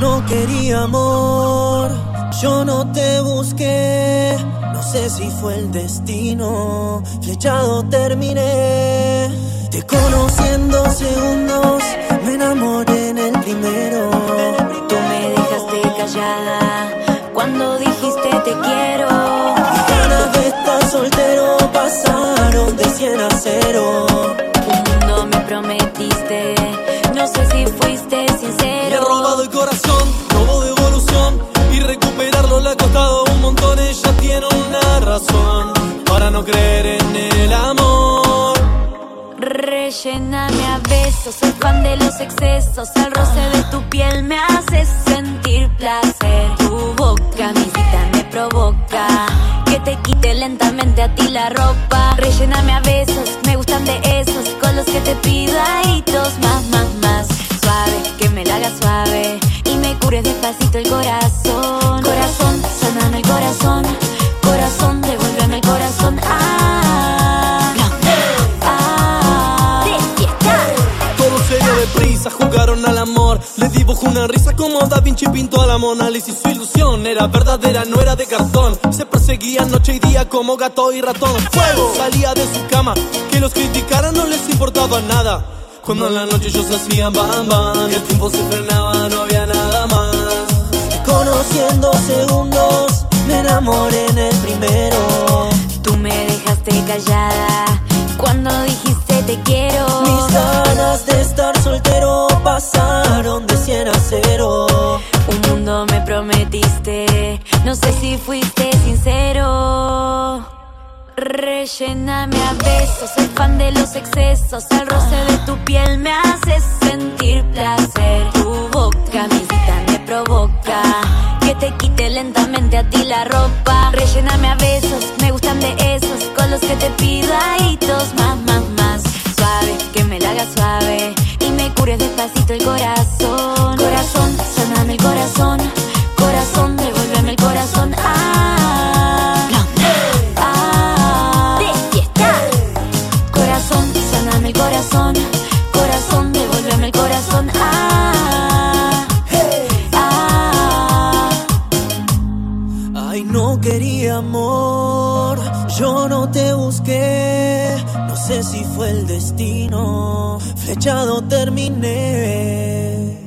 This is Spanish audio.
no quería amor, yo no te busqué. No sé si fue el destino, flechado terminé. Te conocí en dos segundos, me enamoré en el primero. Tú me dejaste callada cuando dijiste te quiero. Ganas de estar soltero pasaron de 100 a 0. Corazón, robo de evolución Y recuperarlo le ha costado un montón Ella tiene una razón Para no creer en el amor Relléname a besos, soy fan de los excesos. El roce de tu piel me hace sentir placer. Tu boca, mi cita me provoca. Que te quite lentamente a ti la ropa. Relléname a besos, me gustan de esos. Con los que te pido ahitos más, más, más. Suave, que me la hagas suave. Cures despacito el corazón. Corazón, saname el corazón. Corazón, devuélveme el corazón. Ah, ah. De. Todo se dio deprisa, jugaron al amor Le dibujó una risa como Da Vinci pintó a la Mona Lisa y su ilusión era verdadera, no era de cartón Se perseguían noche y día como gato y ratón Fuego salía de su cama, que los criticaran no les importaba nada Cuando en la noche ellos hacían bam bam Y el tiempo se frenaba, no había nada más Te conocí en dos segundos, me enamoré en el primero. Tú me dejaste callada cuando dijiste te quiero. Mis ganas de estar soltero pasaron de 100 a 0. Un mundo me prometiste, no sé si fuiste sincero. Relléname a besos, soy fan de los excesos. El roce de tu piel me hace sentir placer. Te quite lentamente a ti la ropa. Relléname a besos, me gustan de esos. Con los que te pido ahitos más, más, más. Suave, que me la hagas suave. Y me cures despacito el corazón. Corazón, saname el corazón. Corazón, devuélveme el corazón. Ah, ah. De fiesta. Corazón, saname el corazón. Corazón, devuélveme el corazón. Ah, Ay, no quería amor, yo no te busqué. No sé si fue el destino, flechado terminé.